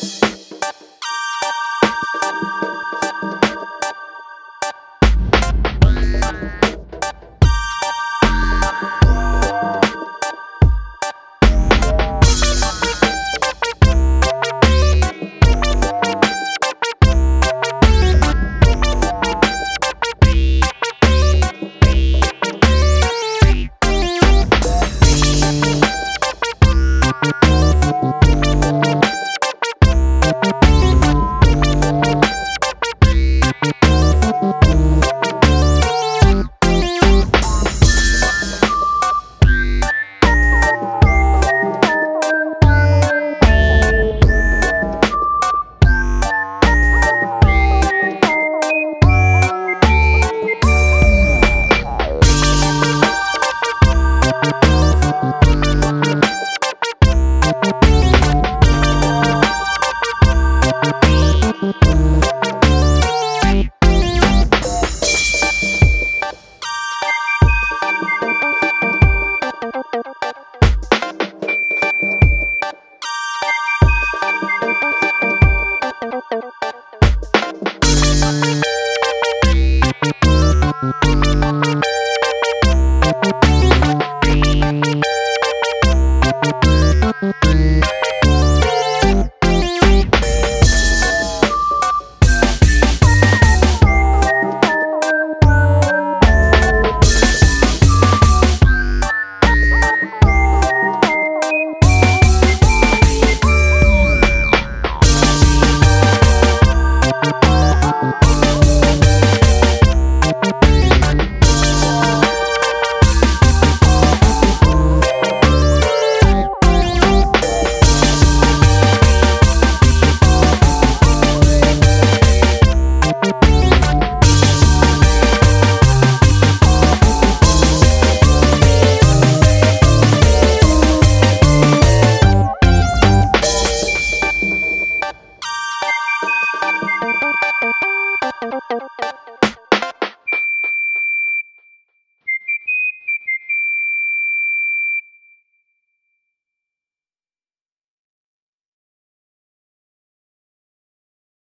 Bye.